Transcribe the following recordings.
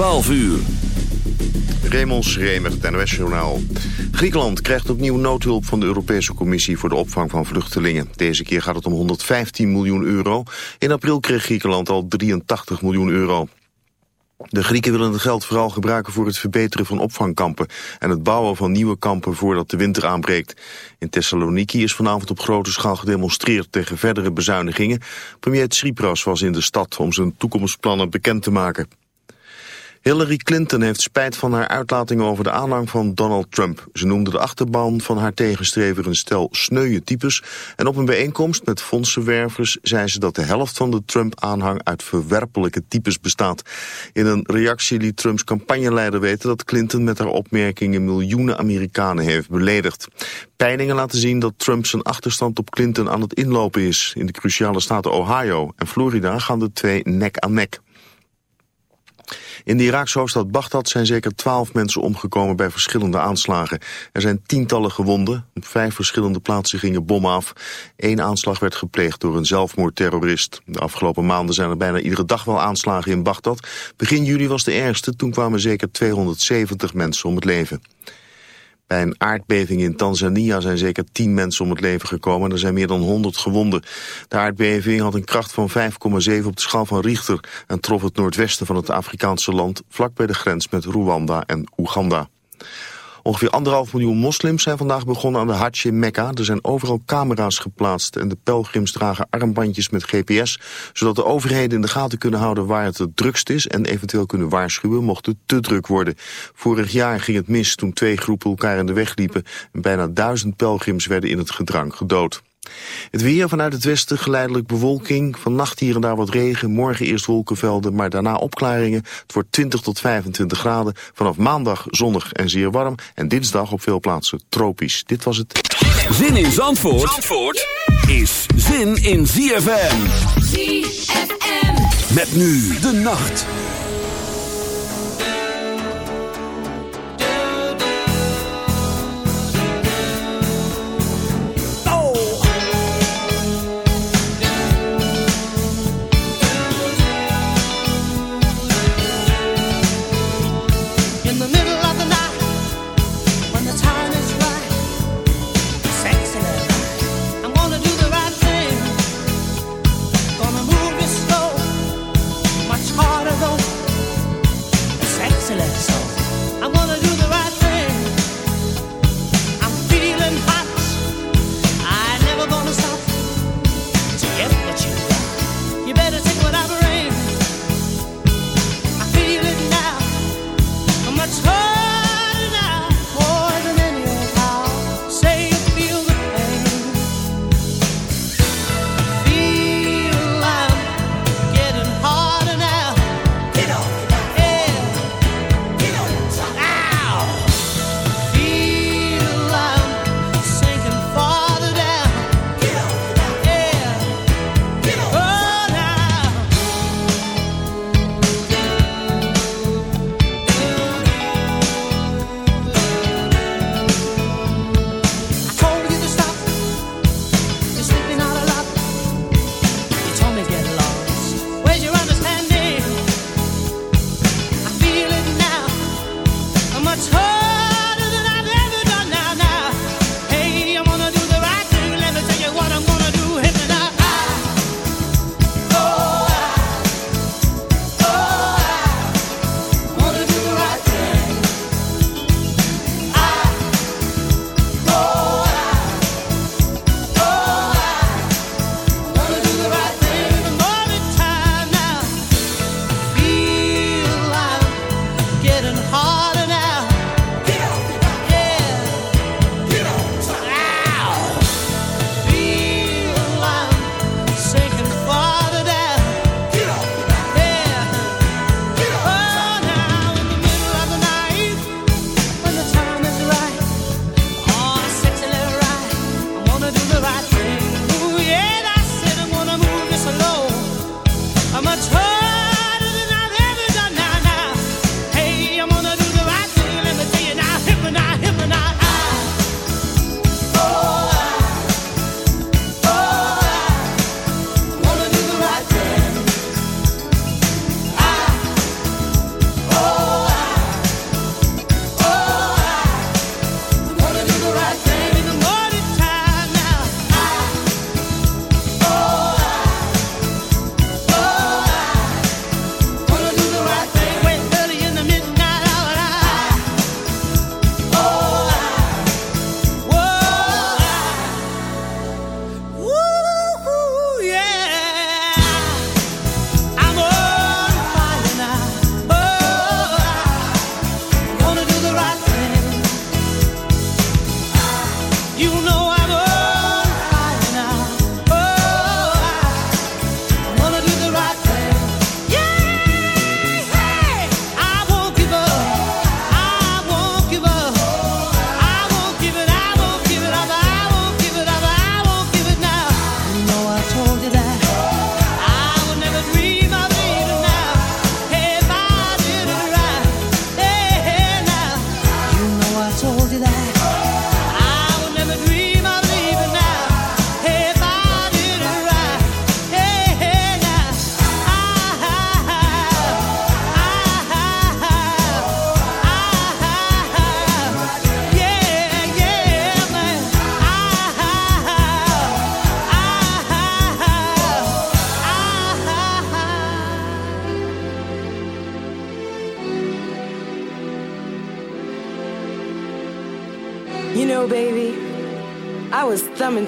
12 uur. Raymond Schremer, het NOS-journaal. Griekenland krijgt opnieuw noodhulp van de Europese Commissie voor de opvang van vluchtelingen. Deze keer gaat het om 115 miljoen euro. In april kreeg Griekenland al 83 miljoen euro. De Grieken willen het geld vooral gebruiken voor het verbeteren van opvangkampen en het bouwen van nieuwe kampen voordat de winter aanbreekt. In Thessaloniki is vanavond op grote schaal gedemonstreerd tegen verdere bezuinigingen. Premier Tsipras was in de stad om zijn toekomstplannen bekend te maken. Hillary Clinton heeft spijt van haar uitlatingen over de aanhang van Donald Trump. Ze noemde de achterban van haar tegenstrever een stel sneuwe types. En op een bijeenkomst met fondsenwervers zei ze dat de helft van de Trump-aanhang uit verwerpelijke types bestaat. In een reactie liet Trumps campagneleider weten dat Clinton met haar opmerkingen miljoenen Amerikanen heeft beledigd. Peilingen laten zien dat Trump zijn achterstand op Clinton aan het inlopen is. In de cruciale staten Ohio en Florida gaan de twee nek aan nek. In de Iraakse hoofdstad Bagdad zijn zeker twaalf mensen omgekomen bij verschillende aanslagen. Er zijn tientallen gewonden. Op vijf verschillende plaatsen gingen bommen af. Eén aanslag werd gepleegd door een zelfmoordterrorist. De afgelopen maanden zijn er bijna iedere dag wel aanslagen in Bagdad. Begin juli was de ergste, toen kwamen zeker 270 mensen om het leven. Bij een aardbeving in Tanzania zijn zeker 10 mensen om het leven gekomen en er zijn meer dan 100 gewonden. De aardbeving had een kracht van 5,7 op de schaal van Richter en trof het noordwesten van het Afrikaanse land vlak bij de grens met Rwanda en Oeganda. Ongeveer anderhalf miljoen moslims zijn vandaag begonnen aan de Hajj in Mekka. Er zijn overal camera's geplaatst en de pelgrims dragen armbandjes met GPS... zodat de overheden in de gaten kunnen houden waar het het drukst is... en eventueel kunnen waarschuwen mocht het te druk worden. Vorig jaar ging het mis toen twee groepen elkaar in de weg liepen... en bijna duizend pelgrims werden in het gedrang gedood. Het weer vanuit het westen geleidelijk bewolking. Vannacht hier en daar wat regen. Morgen eerst wolkenvelden, maar daarna opklaringen. Het wordt 20 tot 25 graden. Vanaf maandag zonnig en zeer warm. En dinsdag op veel plaatsen tropisch. Dit was het. Zin in Zandvoort, Zandvoort is zin in ZFM. ZFM. Met nu de nacht.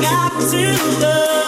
got to love.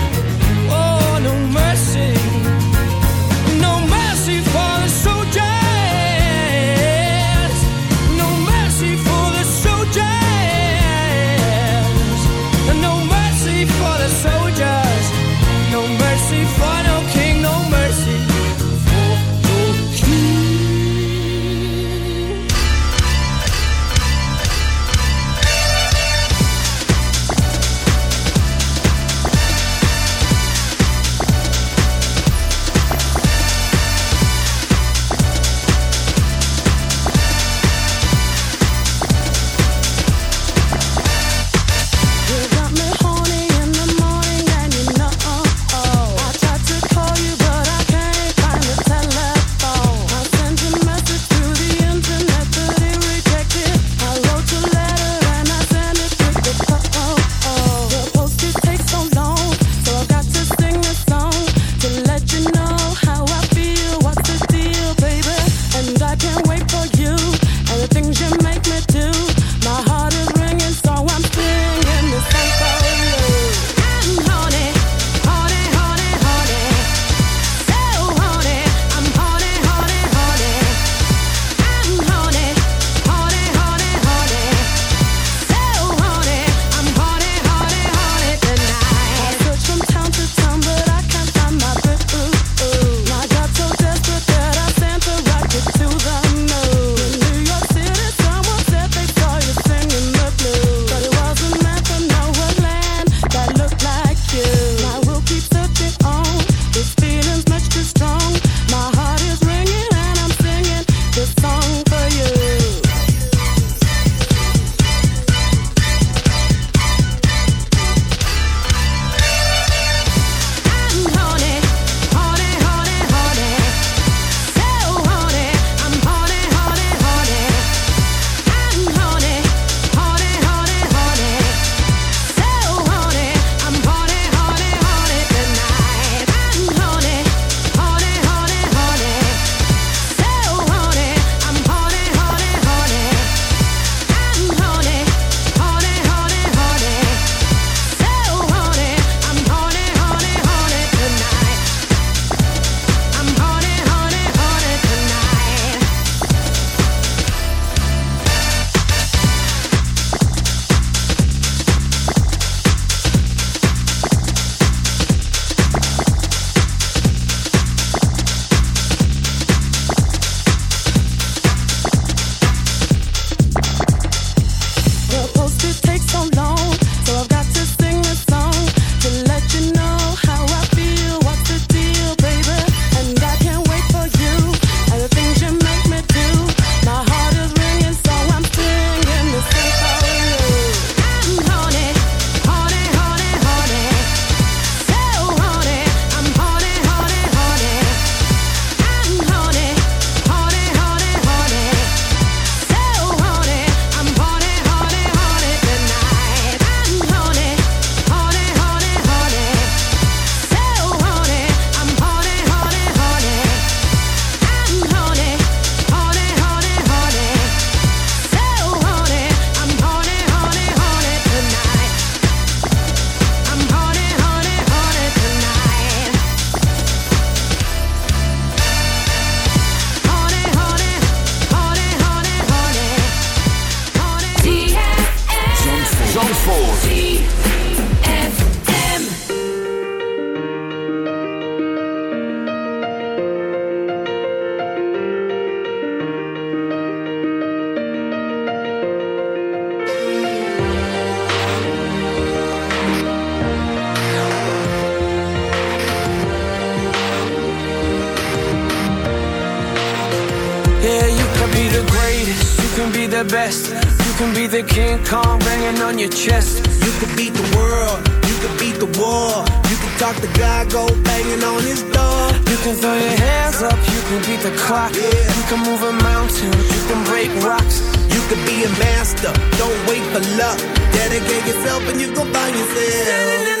can throw your hands up, you can beat the clock. Yeah. You can move a mountain, you can break rocks. You can be a master, don't wait for luck. Dedicate yourself and you can find yourself.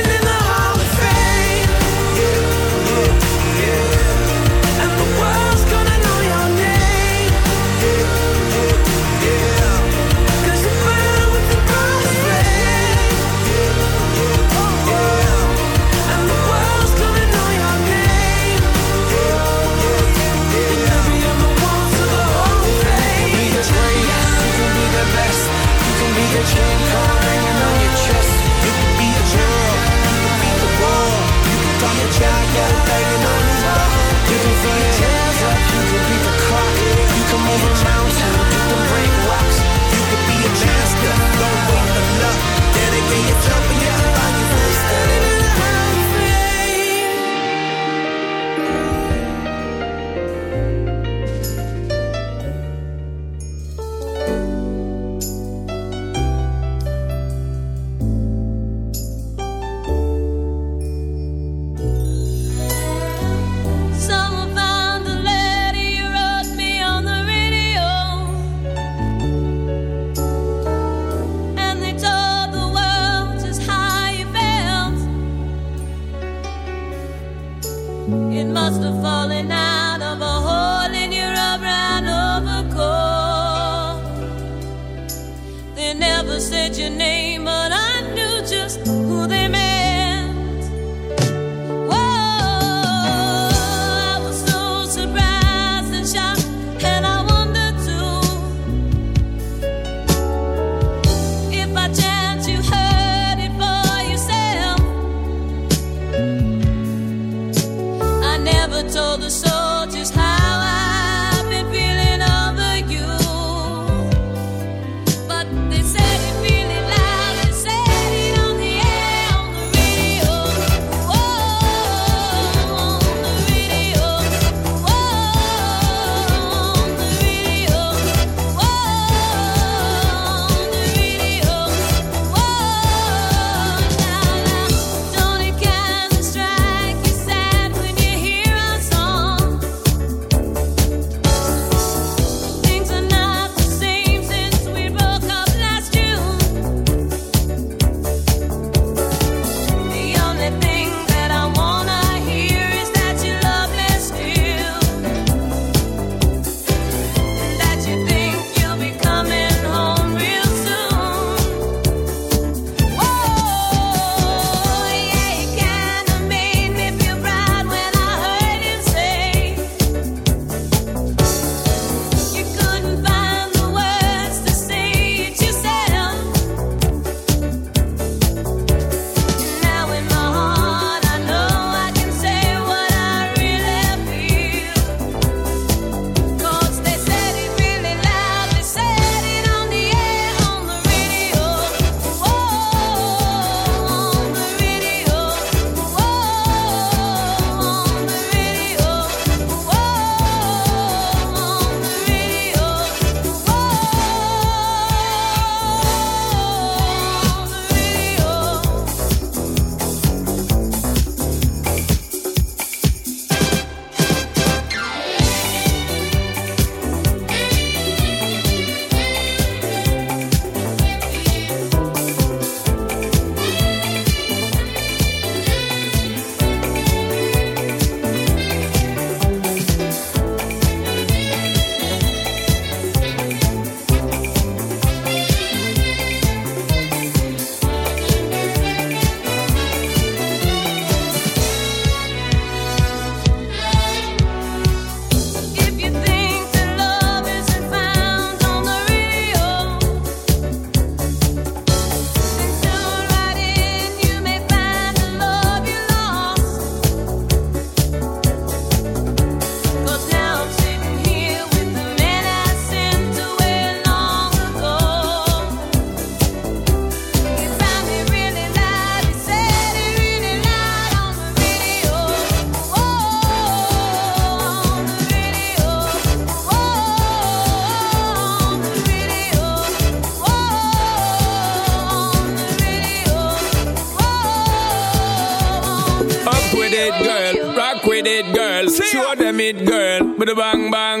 With a bang bang.